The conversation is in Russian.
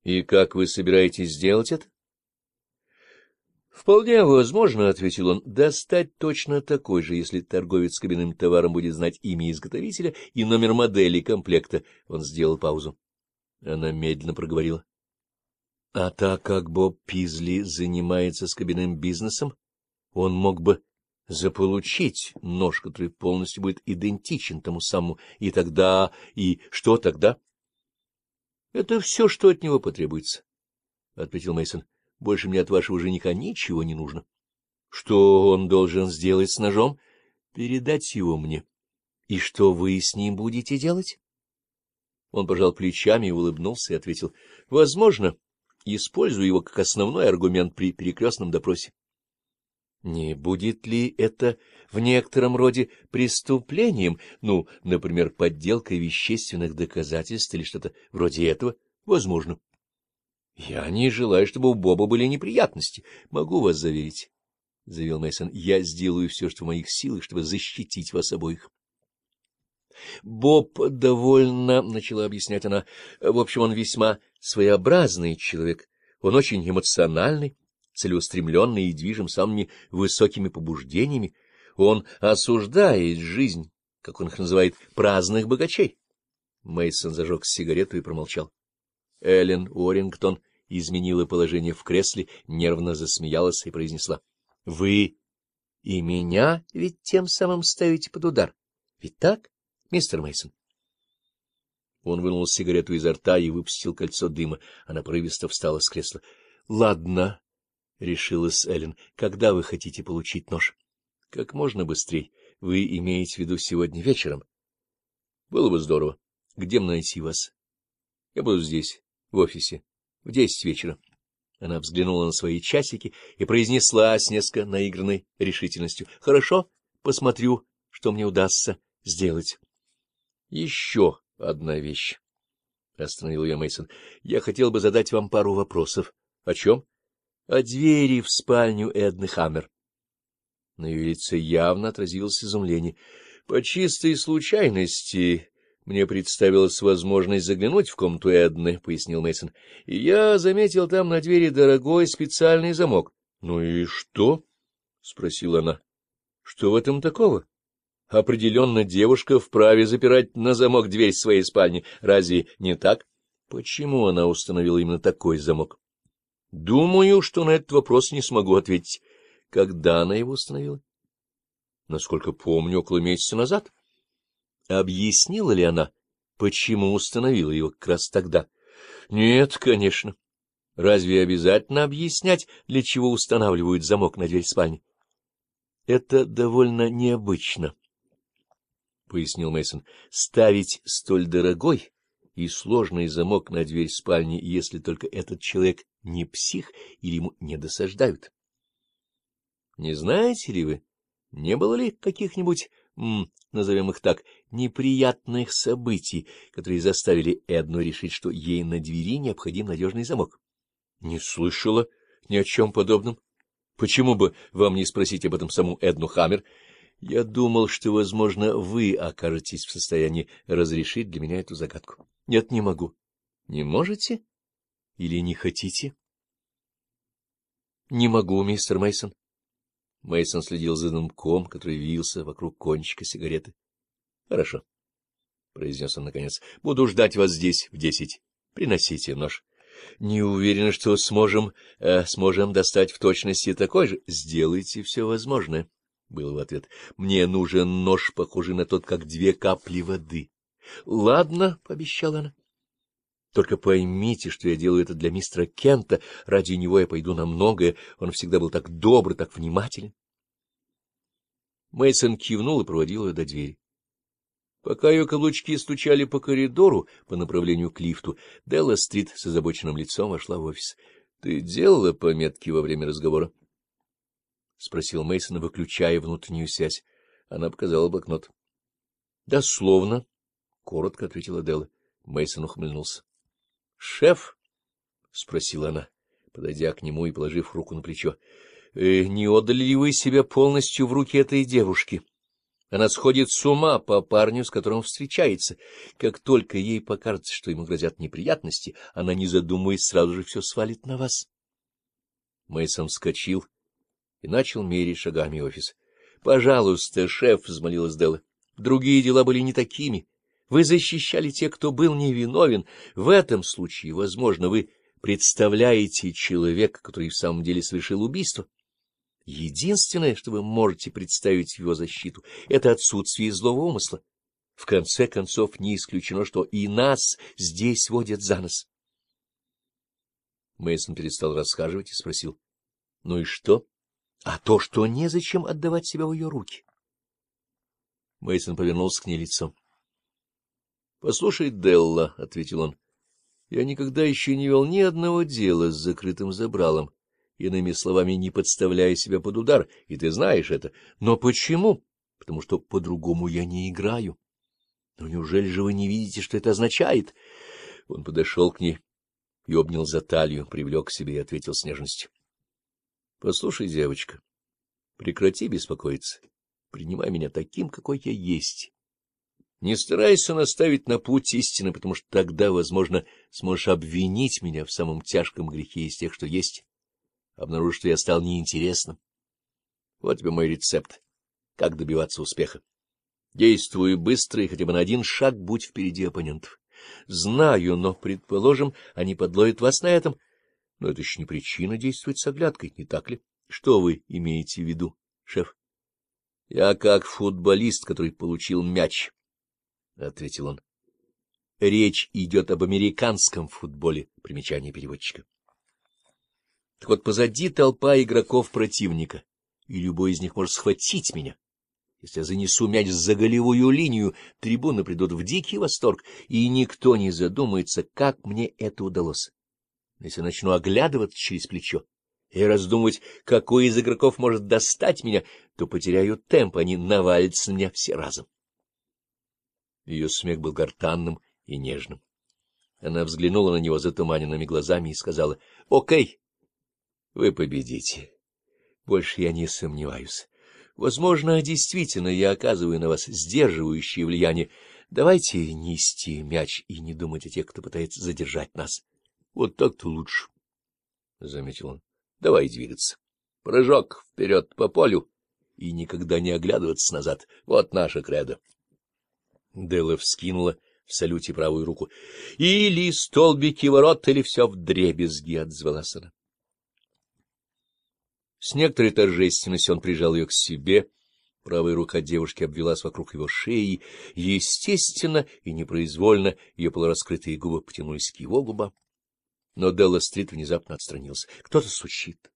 — И как вы собираетесь сделать это? — Вполне возможно, — ответил он, — достать точно такой же, если торговец с кабинным товаром будет знать имя изготовителя и номер модели комплекта. Он сделал паузу. Она медленно проговорила. — А так как Боб Пизли занимается скобяным бизнесом, он мог бы заполучить нож, который полностью будет идентичен тому самому. И тогда... И что тогда? — это все, что от него потребуется, — ответил Мейсон. Больше мне от вашего жениха ничего не нужно. Что он должен сделать с ножом? Передать его мне. И что вы с ним будете делать? Он пожал плечами и улыбнулся и ответил. Возможно, использую его как основной аргумент при перекрестном допросе. Не будет ли это в некотором роде преступлением, ну, например, подделкой вещественных доказательств или что-то вроде этого? Возможно. Я не желаю, чтобы у Боба были неприятности. Могу вас заверить, — заявил Мейсон. Я сделаю все, что в моих силах, чтобы защитить вас обоих. Боб довольно, — начала объяснять она, — в общем, он весьма своеобразный человек. Он очень эмоциональный целеустремленный и движим самыми высокими побуждениями, он осуждает жизнь, как он их называет, праздных богачей. Мейсон зажег сигарету и промолчал. Эллен Уоррингтон изменила положение в кресле, нервно засмеялась и произнесла. — Вы и меня ведь тем самым ставите под удар. Ведь так, мистер Мейсон? Он вынул сигарету изо рта и выпустил кольцо дыма. Она порывисто встала с кресла. — Ладно, решилась Эллен. — Когда вы хотите получить нож? — Как можно быстрее. Вы имеете в виду сегодня вечером? — Было бы здорово. Где мне найти вас? — Я буду здесь, в офисе, в десять вечера. Она взглянула на свои часики и произнесла с несколько наигранной решительностью. — Хорошо, посмотрю, что мне удастся сделать. — Еще одна вещь, — остановил ее Мейсон. Я хотел бы задать вам пару вопросов. — О чем? — о двери в спальню Эдны Хаммер. На ее лице явно отразилось изумление. По чистой случайности мне представилась возможность заглянуть в комнату Эдны, — пояснил Мейсон. И я заметил там на двери дорогой специальный замок. — Ну и что? — спросила она. — Что в этом такого? Определенно девушка вправе запирать на замок дверь своей спальни. Разве не так? Почему она установила именно такой замок? Думаю, что на этот вопрос не смогу ответить. Когда она его установила? Насколько помню, около месяца назад. Объяснила ли она, почему установила его как раз тогда? Нет, конечно. Разве обязательно объяснять, для чего устанавливают замок на дверь спальни? Это довольно необычно, — пояснил Мейсон. Ставить столь дорогой и сложный замок на дверь спальни, если только этот человек не псих или ему не досаждают. Не знаете ли вы, не было ли каких-нибудь, назовем их так, неприятных событий, которые заставили Эдну решить, что ей на двери необходим надежный замок? Не слышала ни о чем подобном. Почему бы вам не спросить об этом саму Эдну Хаммер? Я думал, что, возможно, вы окажетесь в состоянии разрешить для меня эту загадку. Нет, не могу. Не можете? или не хотите? — Не могу, мистер Мейсон. Мейсон следил за дымком, который вился вокруг кончика сигареты. — Хорошо, — произнес он наконец. — Буду ждать вас здесь в десять. Приносите нож. — Не уверена, что сможем, э, сможем достать в точности такой же. — Сделайте все возможное, — был в ответ. — Мне нужен нож, похожий на тот, как две капли воды. — Ладно, — пообещала она. Только поймите, что я делаю это для мистера Кента, ради него я пойду на многое, он всегда был так добр, так внимателен. Мейсон кивнул и проводил ее до двери. Пока ее каблучки стучали по коридору по направлению к лифту, Делла Стрит с озабоченным лицом вошла в офис. — Ты делала пометки во время разговора? — спросил Мейсон, выключая внутреннюю связь. Она показала блокнот. — Дословно, — коротко ответила Делла. Мейсон ухмыльнулся. «Шеф?» — спросила она, подойдя к нему и положив руку на плечо. «Э, «Не отдали ли вы себя полностью в руки этой девушки? Она сходит с ума по парню, с которым встречается. Как только ей покажется, что ему грозят неприятности, она, не задумываясь, сразу же все свалит на вас». Мэйсон вскочил и начал мерить шагами офис. «Пожалуйста, шеф», — взмолилась Делла. «Другие дела были не такими. Вы защищали тех, кто был невиновен. В этом случае, возможно, вы представляете человека, который в самом деле совершил убийство. Единственное, что вы можете представить в его защиту, — это отсутствие злого умысла. В конце концов, не исключено, что и нас здесь водят за нос. Мейсон перестал расхаживать и спросил. — Ну и что? — А то, что незачем отдавать себя в ее руки. Мейсон повернулся к ней лицом. — Послушай, Делла, — ответил он, — я никогда еще не вел ни одного дела с закрытым забралом, иными словами, не подставляя себя под удар, и ты знаешь это. Но почему? Потому что по-другому я не играю. Но неужели же вы не видите, что это означает? Он подошел к ней и обнял за талию, привлек к себе и ответил с нежностью. — Послушай, девочка, прекрати беспокоиться, принимай меня таким, какой я есть. Не старайся наставить на путь истины, потому что тогда, возможно, сможешь обвинить меня в самом тяжком грехе из тех, что есть. Обнаружишь, что я стал неинтересным. Вот тебе мой рецепт. Как добиваться успеха? Действуй быстро и хотя бы на один шаг будь впереди оппонентов. Знаю, но, предположим, они подловят вас на этом. Но это еще не причина действовать с оглядкой, не так ли? Что вы имеете в виду, шеф? Я как футболист, который получил мяч. — ответил он. — Речь идет об американском футболе, примечание переводчика. Так вот, позади толпа игроков противника, и любой из них может схватить меня. Если я занесу мяч за голевую линию, трибуны придут в дикий восторг, и никто не задумается, как мне это удалось. Если начну оглядываться через плечо и раздумывать, какой из игроков может достать меня, то потеряю темп, они навалятся на меня все разом. Ее смех был гортанным и нежным. Она взглянула на него затуманенными глазами и сказала, — Окей, вы победите. Больше я не сомневаюсь. Возможно, действительно я оказываю на вас сдерживающее влияние. Давайте нести мяч и не думать о тех, кто пытается задержать нас. Вот так-то лучше, — заметил он. — Давай двигаться. Прыжок вперед по полю и никогда не оглядываться назад. Вот наша кредо. Делла вскинула в салюте правую руку. — Или столбики ворот, или все в дребезги — отзвалась она. С некоторой торжественностью он прижал ее к себе, правая рука девушки обвелась вокруг его шеи, естественно и непроизвольно ее полураскрытые губы потянулись к его губам. Но Делла-стрит внезапно отстранился. Кто-то сучит.